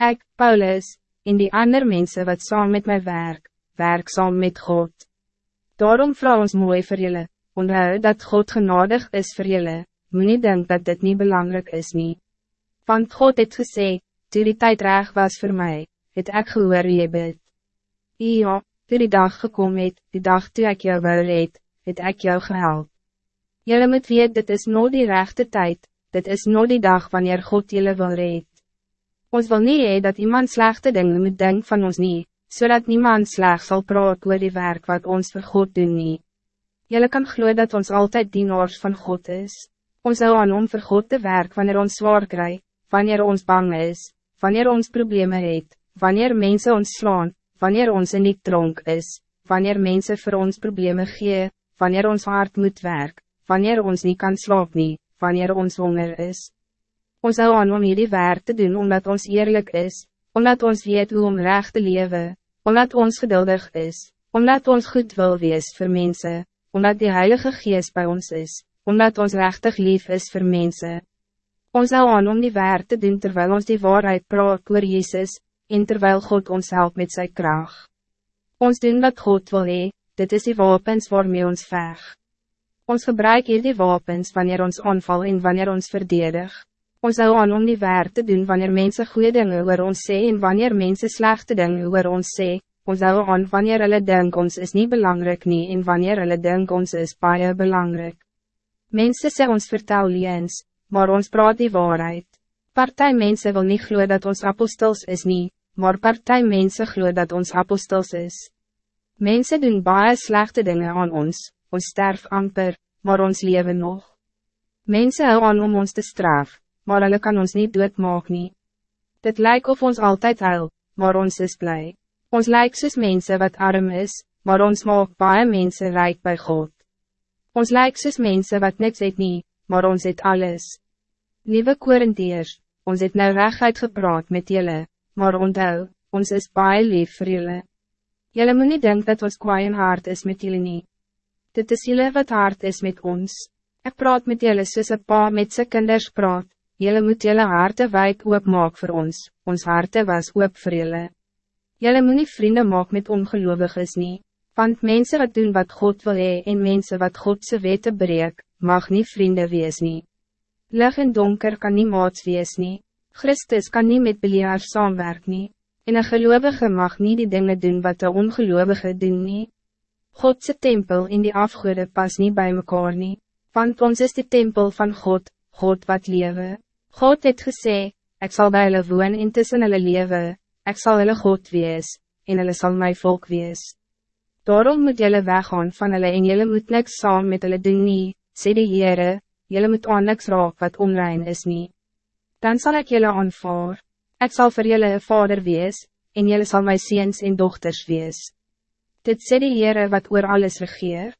Ik, Paulus, en die ander mensen wat saam met mij werk, werk saam met God. Daarom vraag ons mooi vir julle, onthou dat God genadig is vir julle, moet nie denk dat dit niet belangrijk is nie. Want God het gesê, toe die tijd reg was voor mij, het ek gehoor jy bid. Ja, toe die dag gekom het, die dag toe ek jou wil red, het ek jou gehelp. Julle moet weet, dit is nooit die rechte tijd, dit is nooit die dag wanneer God julle wil red. Ons wil niet hee dat iemand slechte dingen moet denken van ons niet, zodat niemand slecht zal praat oor die werk wat ons voor God doen niet. Jullie kan gloeien dat ons altijd dienaars van God is. Ons zou aan om voor God te werk wanneer ons zwaar krijgt, wanneer ons bang is, wanneer ons problemen heeft, wanneer mensen ons slaan, wanneer ons niet dronk is, wanneer mensen voor ons problemen gee, wanneer ons hart moet werk, wanneer ons niet kan slapen, wanneer ons honger is. Ons zou aan om hierdie werk te doen omdat ons eerlijk is, omdat ons weet hoe om recht te leven, omdat ons geduldig is, omdat ons goed wil wees voor mensen, omdat die Heilige Geest bij ons is, omdat ons rechtig lief is voor mensen. Ons zou aan om die werk te doen terwijl ons die waarheid praat oor Jezus, en terwijl God ons helpt met zijn kracht. Ons doen wat God wil hee, dit is die wapens waarmee ons veg. Ons gebruik hier die wapens wanneer ons aanval en wanneer ons verdedig. Ons zou aan om die werk te doen wanneer mensen goede dingen oor ons sê en wanneer mensen slechte dingen oor ons sê. Ons zou aan wanneer hulle denk ons is niet belangrijk nie en wanneer hulle denk ons is baie belangrijk. Mensen sê ons vertel liens, maar ons praat die waarheid. Partij mensen wil niet gloeien dat ons apostels is niet, maar partij mensen gloeien dat ons apostels is. Mensen doen baie slechte dingen aan ons, ons sterf amper, maar ons leven nog. Mensen hou aan om ons te straf, maar hulle kan ons niet doodmaak nie. Dit lijkt of ons altijd huil, maar ons is blij. Ons lijkt soos mense wat arm is, maar ons maak baie mense rijk bij God. Ons lijkt soos mense wat niks het nie, maar ons het alles. Lieve Korintiers, ons het nou recht gepraat met jullie, maar onthou, ons is baie lief vir jullie. Jullie moet niet denken dat ons kwaai en hard is met jullie niet. Dit is jullie wat hard is met ons. Ik praat met jullie soos een pa met zijn kinders praat, Jelle moet jelle harte wijk oopmaak voor ons, ons harte was oop vir jelle. Jelle moet nie vrienden maak met ongeloviges nie, want mensen wat doen wat God wil hee en mensen wat Godse wette breek, mag niet vrienden wees nie. Lig en donker kan nie maats wees nie, Christus kan niet met beleaars saamwerk nie, en een gelovige mag niet die dingen doen wat de ongelovige doen nie. Godse tempel in die afgoede pas niet bij mekaar nie, want ons is de tempel van God, God wat lewe. God het gesê, ik zal bij hulle woon en tussen hulle lewe, ek sal hulle God wees, en hulle sal my volk wees. Daarom moet julle weggaan van hulle en julle moet niks saam met hulle doen nie, sê die Heere, julle moet aan niks raak wat onrein is nie. Dan zal ik julle aanvaar, ek sal vir julle een vader wees, en julle sal my seens en dochters wees. Dit sê die Heere wat oor alles regeer.